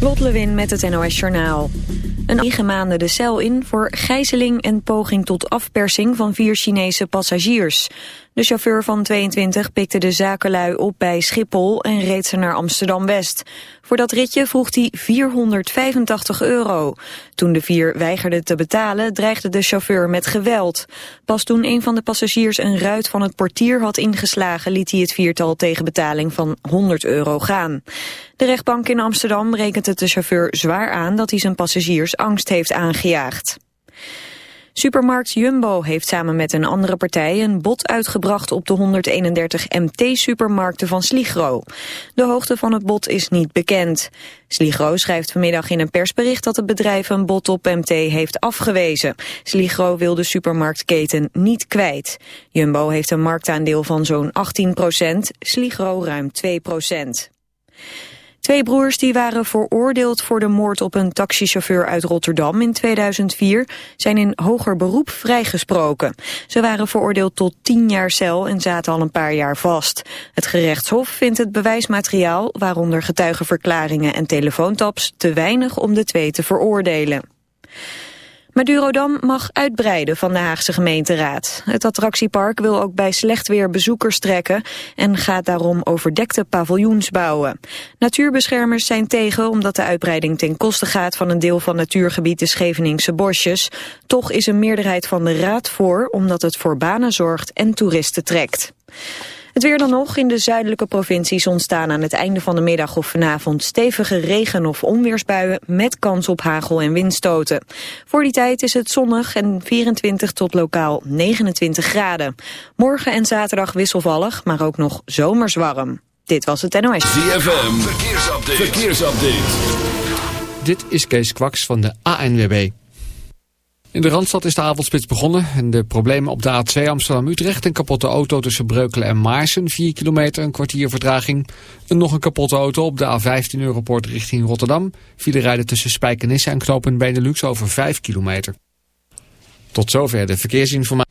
Lot Lewin met het NOS Journaal. Een negen maanden de cel in voor gijzeling en poging tot afpersing van vier Chinese passagiers. De chauffeur van 22 pikte de zakenlui op bij Schiphol en reed ze naar Amsterdam-West. Voor dat ritje vroeg hij 485 euro. Toen de vier weigerden te betalen, dreigde de chauffeur met geweld. Pas toen een van de passagiers een ruit van het portier had ingeslagen... liet hij het viertal tegen betaling van 100 euro gaan. De rechtbank in Amsterdam rekent het de chauffeur zwaar aan... dat hij zijn passagiers angst heeft aangejaagd. Supermarkt Jumbo heeft samen met een andere partij een bod uitgebracht op de 131 MT-supermarkten van Sligro. De hoogte van het bod is niet bekend. Sligro schrijft vanmiddag in een persbericht dat het bedrijf een bod op MT heeft afgewezen. Sligro wil de supermarktketen niet kwijt. Jumbo heeft een marktaandeel van zo'n 18 procent, Sligro ruim 2 procent. Twee broers die waren veroordeeld voor de moord op een taxichauffeur uit Rotterdam in 2004 zijn in hoger beroep vrijgesproken. Ze waren veroordeeld tot tien jaar cel en zaten al een paar jaar vast. Het gerechtshof vindt het bewijsmateriaal, waaronder getuigenverklaringen en telefoontaps, te weinig om de twee te veroordelen. Madurodam mag uitbreiden van de Haagse gemeenteraad. Het attractiepark wil ook bij slecht weer bezoekers trekken en gaat daarom overdekte paviljoens bouwen. Natuurbeschermers zijn tegen omdat de uitbreiding ten koste gaat van een deel van natuurgebied de Scheveningse bosjes. Toch is een meerderheid van de raad voor omdat het voor banen zorgt en toeristen trekt. Het weer dan nog. In de zuidelijke provincies ontstaan aan het einde van de middag of vanavond stevige regen- of onweersbuien met kans op hagel- en windstoten. Voor die tijd is het zonnig en 24 tot lokaal 29 graden. Morgen en zaterdag wisselvallig, maar ook nog zomers warm. Dit was het NOS. ZFM, verkeersupdate. verkeersupdate. Dit is Kees Kwaks van de ANWB. In de Randstad is de avondspits begonnen en de problemen op de A2 Amsterdam-Utrecht. Een kapotte auto tussen Breukelen en Maarsen, 4 kilometer, een kwartier vertraging. En nog een kapotte auto op de A15 Europort richting Rotterdam. File rijden tussen Spijkenisse en Knopen Benelux over 5 kilometer. Tot zover de verkeersinformatie.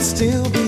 still be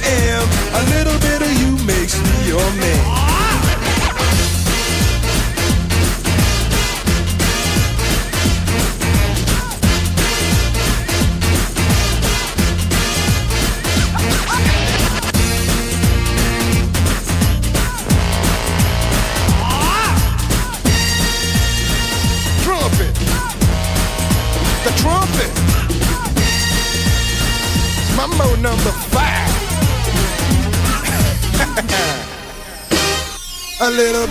Yeah.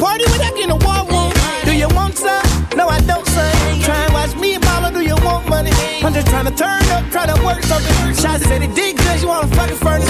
party without getting a war wound. Do you want some? No, I don't, son. Try and watch me and mama, do you want money? I'm just trying to turn up, try to work something. Shots said it did good, you wanna fucking furnace.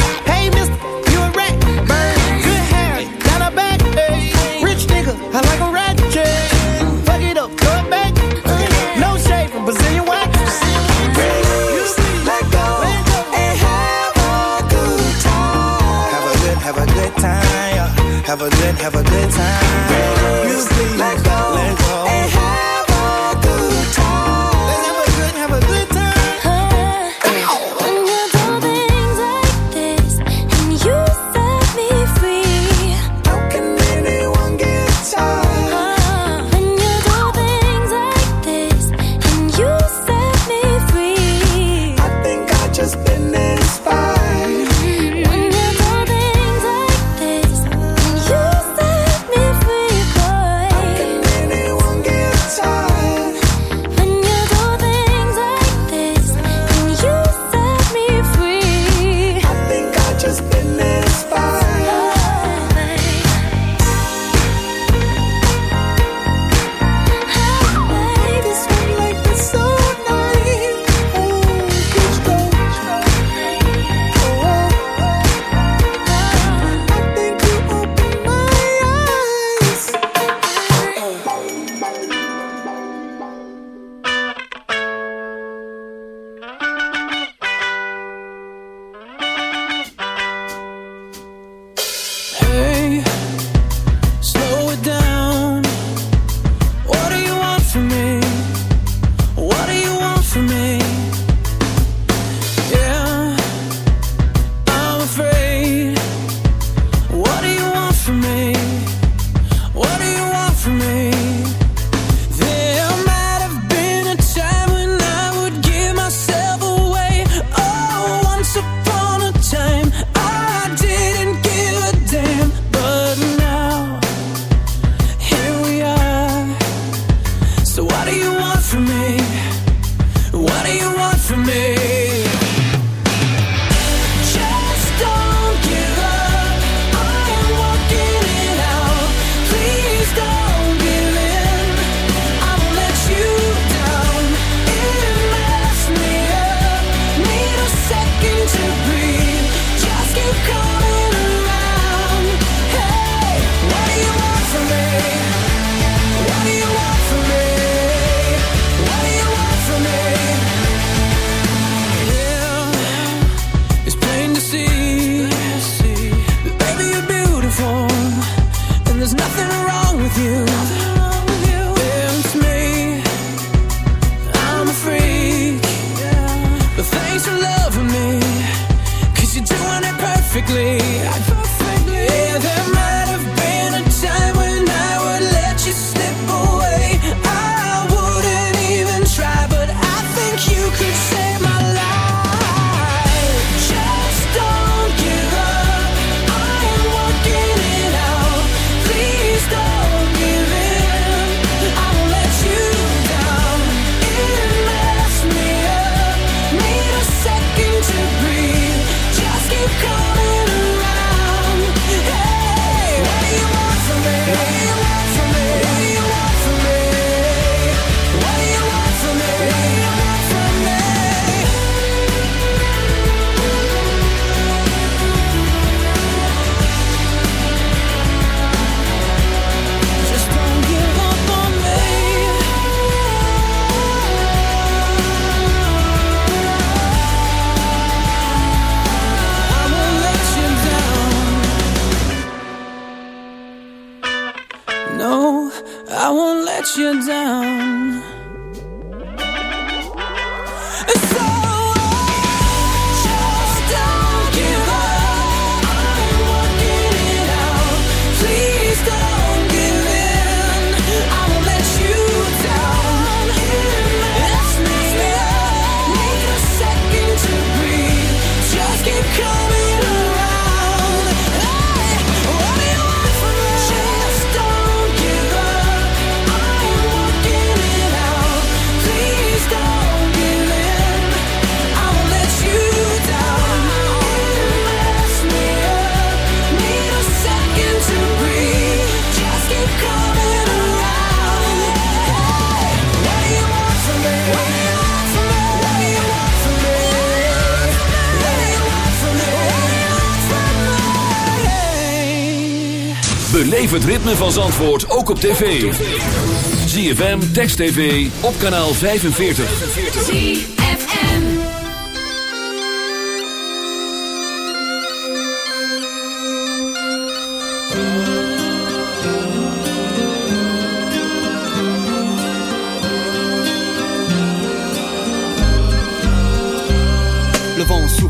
Van Zandvoort ook op tv. ZFM, Text TV, op kanaal 45. ZFM. Le vent souffle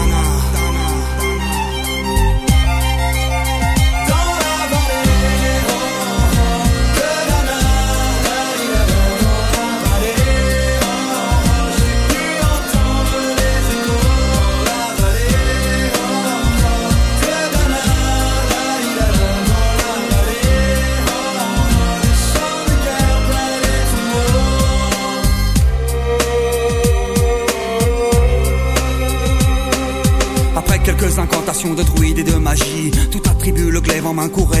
Main, courait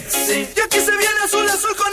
sexy. Y aquí se viene azul azul con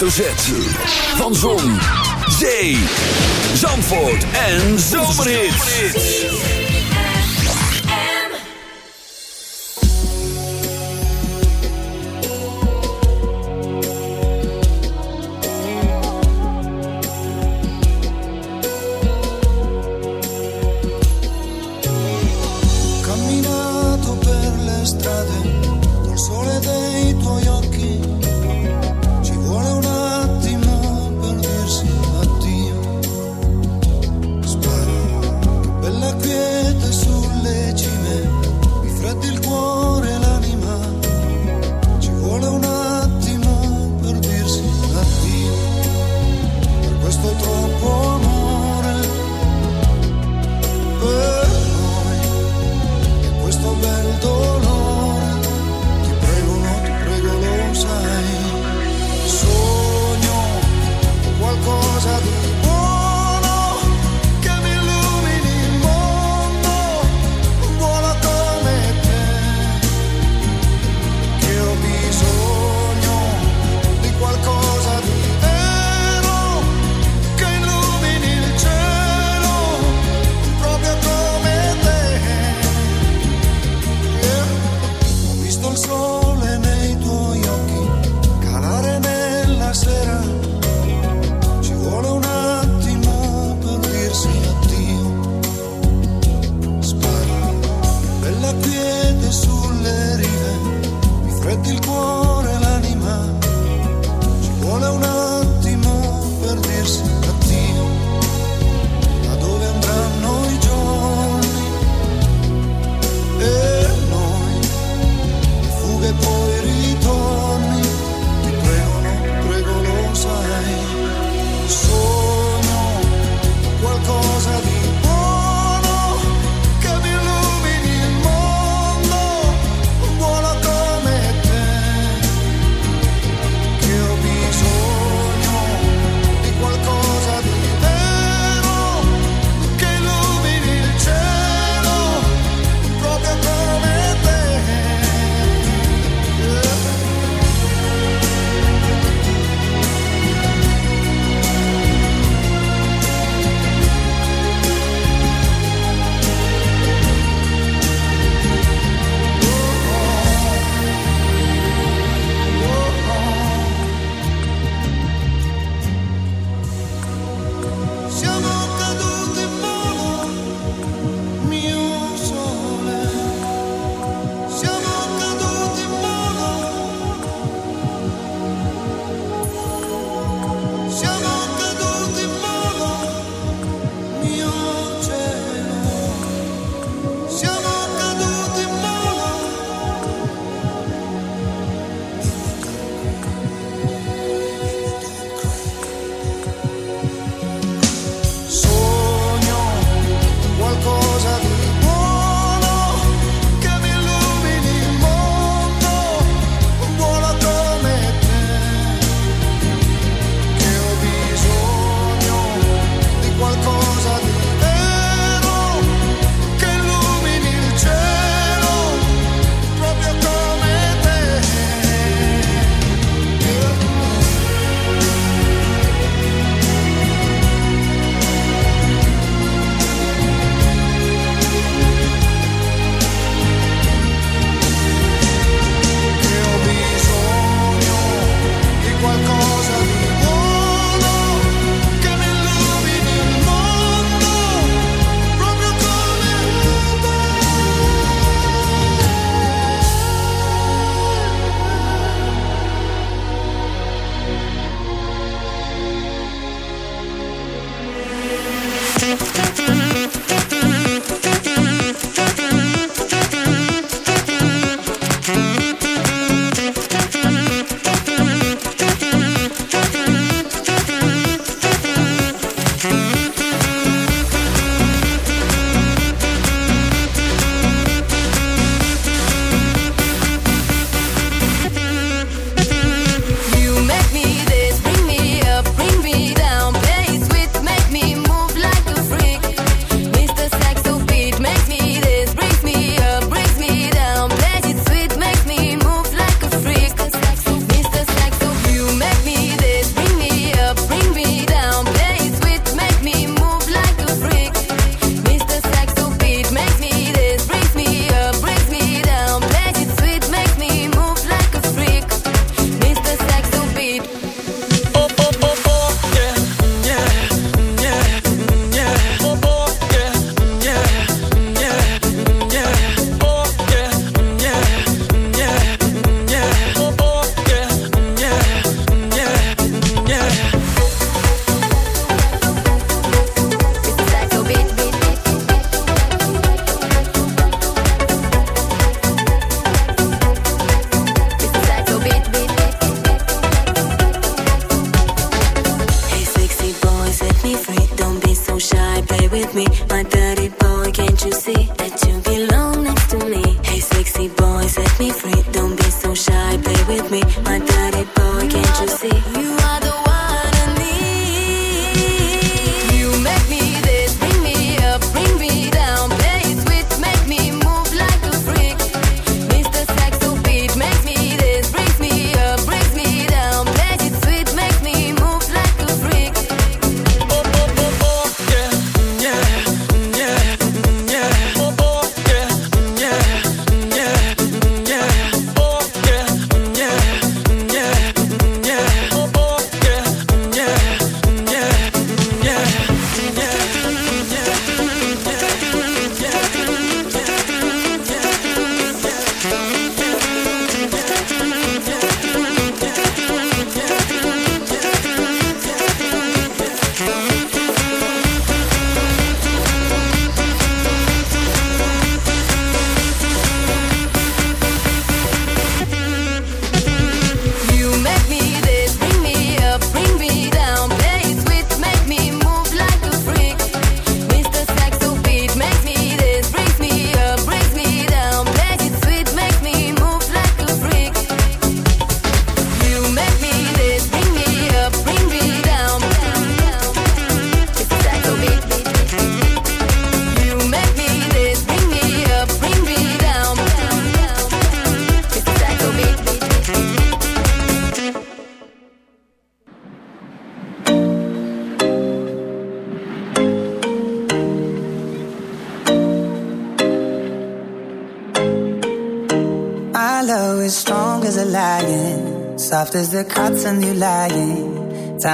hoofdletter Z.